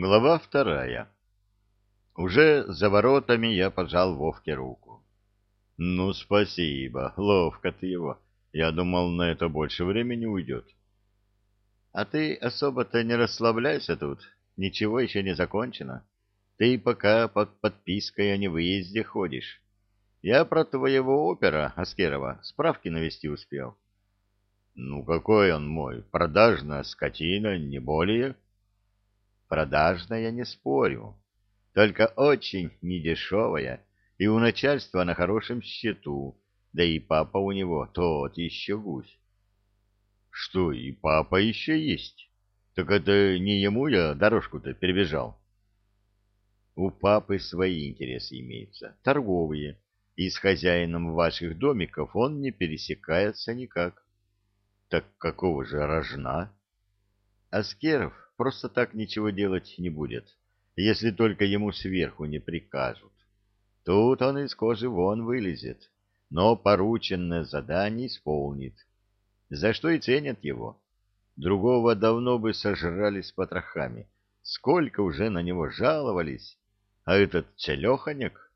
Глава вторая. Уже за воротами я пожал Вовке руку. Ну, спасибо, ловко ты его. Я думал, на это больше времени уйдет. А ты особо-то не расслабляйся тут. Ничего еще не закончено. Ты пока под подпиской о невыезде ходишь. Я про твоего опера, Аскерова, справки навести успел. Ну, какой он мой? Продажная скотина, не более. Продажная, не спорю. Только очень недешевая, и у начальства на хорошем счету, да и папа у него тот еще гусь. Что, и папа еще есть? Так это не ему я дорожку-то перебежал. У папы свои интересы имеются, торговые, и с хозяином ваших домиков он не пересекается никак. Так какого же рожна? Аскеров просто так ничего делать не будет, если только ему сверху не прикажут. Тут он из кожи вон вылезет, но порученное задание исполнит, за что и ценят его. Другого давно бы сожрали с потрохами, сколько уже на него жаловались, а этот целеханек,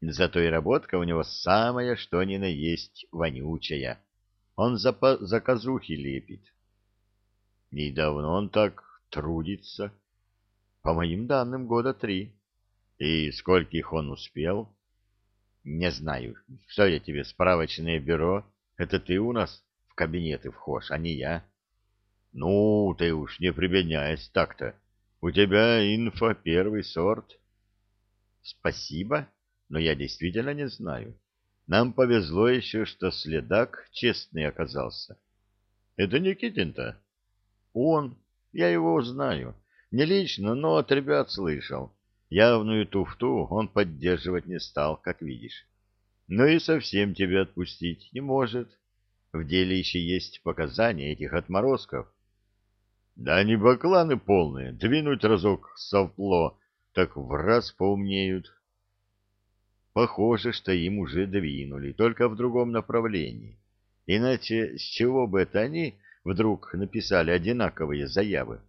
зато и работка у него самая, что ни на есть, вонючая. Он за заказухи лепит. И давно он так трудится. По моим данным, года три. И скольких он успел? Не знаю. Что я тебе, справочное бюро? Это ты у нас в кабинеты вхож, а не я. Ну, ты уж не прибедняйся так-то. У тебя инфа первый сорт. Спасибо, но я действительно не знаю. Нам повезло еще, что следак честный оказался. Это Никитин-то? Он, я его знаю. Не лично, но от ребят слышал. Явную туфту он поддерживать не стал, как видишь. Но и совсем тебя отпустить не может. В деле еще есть показания этих отморозков. Да они бакланы полные. Двинуть разок сопло, так в раз поумнеют. Похоже, что им уже двинули, только в другом направлении. Иначе с чего бы это они вдруг написали одинаковые заявы.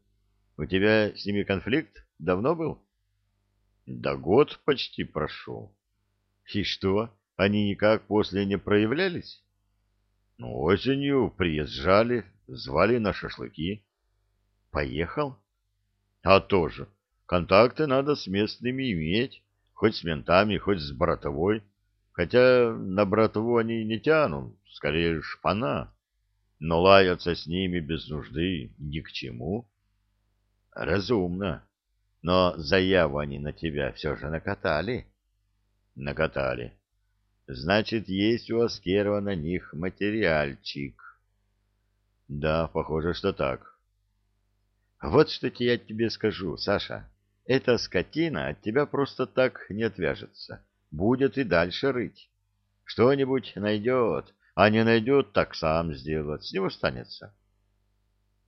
У тебя с ними конфликт давно был? Да год почти прошел. И что, они никак после не проявлялись? Ну, осенью приезжали, звали на шашлыки. Поехал? А тоже. Контакты надо с местными иметь, хоть с ментами, хоть с братовой. Хотя на братову они не тянут, скорее шпана но лаяться с ними без нужды ни к чему. Разумно. Но заяву они на тебя все же накатали. Накатали. Значит, есть у Аскерова на них материальчик. Да, похоже, что так. Вот что я тебе скажу, Саша. Эта скотина от тебя просто так не отвяжется. Будет и дальше рыть. Что-нибудь найдет, а не найдет, так сам сделать, с него станется.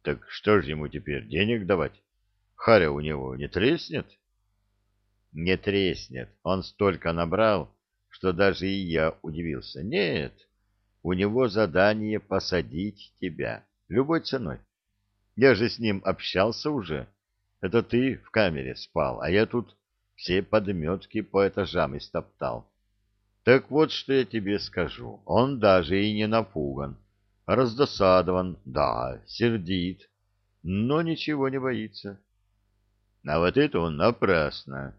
Так что же ему теперь, денег давать? Харя у него не треснет? Не треснет, он столько набрал, что даже и я удивился. Нет, у него задание посадить тебя, любой ценой. Я же с ним общался уже. Это ты в камере спал, а я тут все подметки по этажам истоптал. Так вот, что я тебе скажу. Он даже и не напуган. Раздосадован, да, сердит, но ничего не боится. А вот это он напрасно.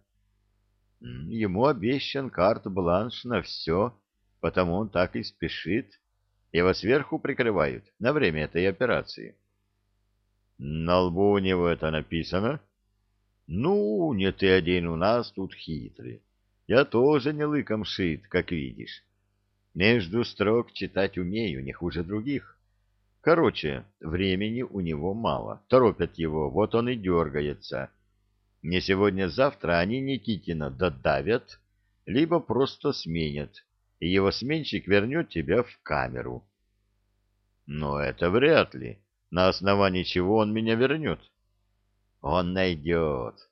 Ему обещан карт-бланш на все, потому он так и спешит. Его сверху прикрывают на время этой операции. На лбу у него это написано? Ну, не ты один у нас тут хитрый. Я тоже не лыком шит, как видишь. Между строк читать умею, не хуже других. Короче, времени у него мало. Торопят его, вот он и дергается. Не сегодня-завтра они Никитина додавят, либо просто сменят, и его сменщик вернет тебя в камеру. Но это вряд ли. На основании чего он меня вернет? Он найдет.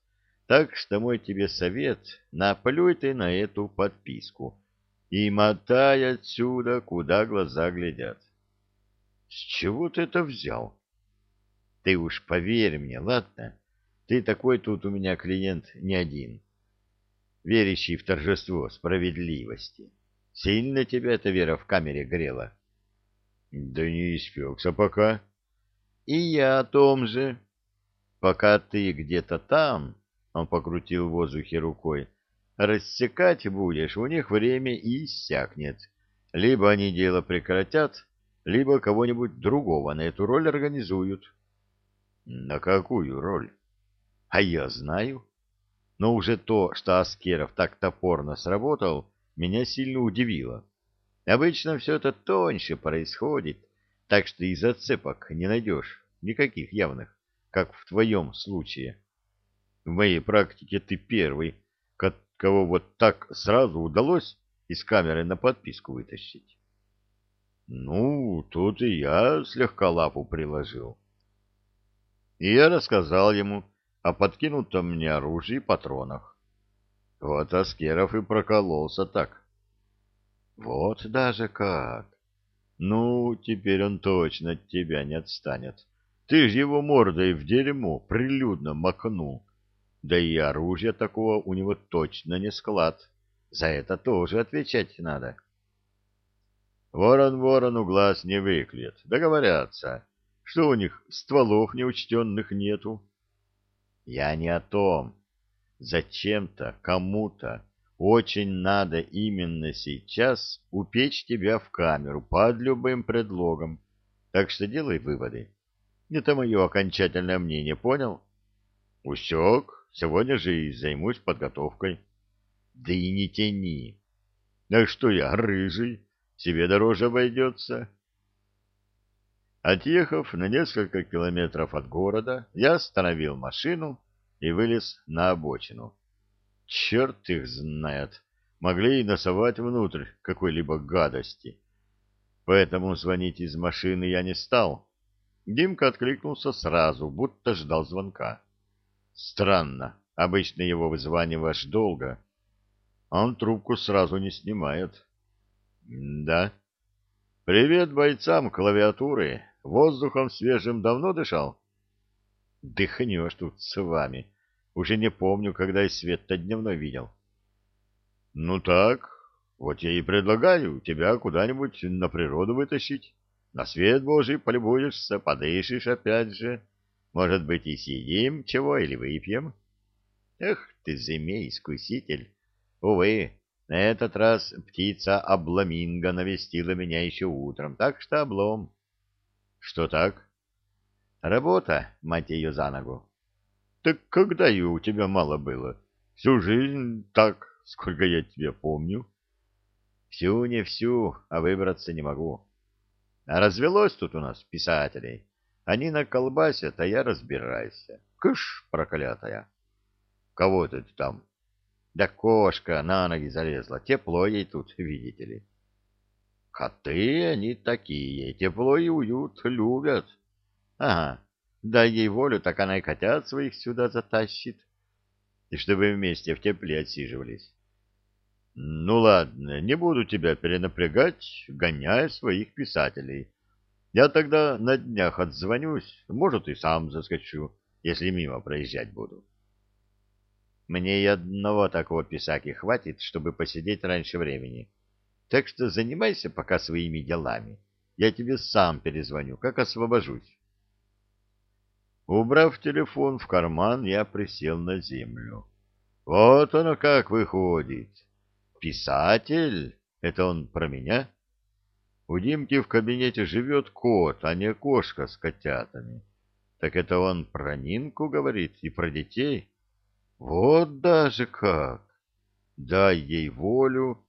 Так что мой тебе совет, наплюй ты на эту подписку и мотай отсюда, куда глаза глядят. С чего ты это взял? Ты уж поверь мне, ладно? Ты такой тут у меня клиент не один, верящий в торжество справедливости. Сильно тебя эта вера в камере грела? — Да не испекся пока. — И я о том же. Пока ты где-то там, — он покрутил в воздухе рукой, — рассекать будешь, у них время и иссякнет. Либо они дело прекратят, либо кого-нибудь другого на эту роль организуют. — На какую роль? — А я знаю. Но уже то, что Аскеров так топорно сработал, меня сильно удивило. Обычно все это тоньше происходит, так что и зацепок не найдешь, никаких явных, как в твоем случае. В моей практике ты первый, кого вот так сразу удалось из камеры на подписку вытащить. Ну, тут и я слегка лапу приложил. И я рассказал ему о подкинутом мне оружии и патронах. Вот Аскеров и прокололся так. Вот даже как. Ну, теперь он точно от тебя не отстанет. Ты ж его мордой в дерьмо прилюдно макнул. Да и оружия такого у него точно не склад. За это тоже отвечать надо. Ворон ворону глаз не выклеит. Договорятся, что у них стволов неучтенных нету. Я не о том. Зачем-то, кому-то очень надо именно сейчас упечь тебя в камеру под любым предлогом. Так что делай выводы. Это мое окончательное мнение, понял? Усек. Сегодня же и займусь подготовкой. Да и не тяни. А что я, рыжий, себе дороже обойдется? Отъехав на несколько километров от города, я остановил машину и вылез на обочину. Черт их знает, могли и носовать внутрь какой-либо гадости. Поэтому звонить из машины я не стал. Димка откликнулся сразу, будто ждал звонка. Странно, обычно его вызваниваешь долго, а он трубку сразу не снимает. Да. Привет бойцам клавиатуры. Воздухом свежим давно дышал? Дыхнешь тут с вами. Уже не помню, когда и свет-то дневной видел. Ну так, вот я и предлагаю тебя куда-нибудь на природу вытащить. На свет Божий полюбуешься, подышишь опять же. Может быть, и съедим чего или выпьем? Эх ты, змей-искуситель! Увы, на этот раз птица обламинго навестила меня еще утром, так что облом. Что так? Работа, мать ее за ногу. Так когда ее у тебя мало было? Всю жизнь так, сколько я тебя помню. Всю не всю, а выбраться не могу. А развелось тут у нас писателей. Они наколбасят, а я разбираюсь. Кыш, проклятая. Кого ты там? Да кошка на ноги залезла. Тепло ей тут, видите ли. Коты они такие, тепло и уют любят. Ага, дай ей волю, так она и котят своих сюда затащит. И чтобы вместе в тепле отсиживались. Ну ладно, не буду тебя перенапрягать, гоняя своих писателей. Я тогда на днях отзвонюсь, может, и сам заскочу, если мимо проезжать буду. Мне и одного такого писаки хватит, чтобы посидеть раньше времени. Так что занимайся пока своими делами. Я тебе сам перезвоню, как освобожусь. Убрав телефон в карман, я присел на землю. Вот оно как выходит. Писатель? Это он про меня? У Димки в кабинете живет кот, а не кошка с котятами. Так это он про Нинку говорит и про детей? Вот даже как! Дай ей волю.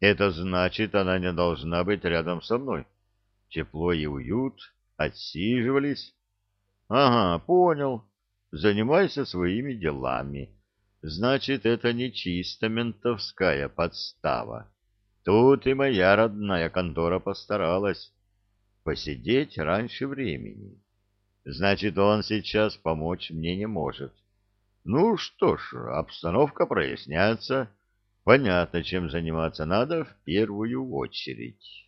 Это значит, она не должна быть рядом со мной. Тепло и уют, отсиживались. Ага, понял. Занимайся своими делами. Значит, это не чисто ментовская подстава. Тут и моя родная контора постаралась посидеть раньше времени. Значит, он сейчас помочь мне не может. Ну что ж, обстановка проясняется. Понятно, чем заниматься надо в первую очередь.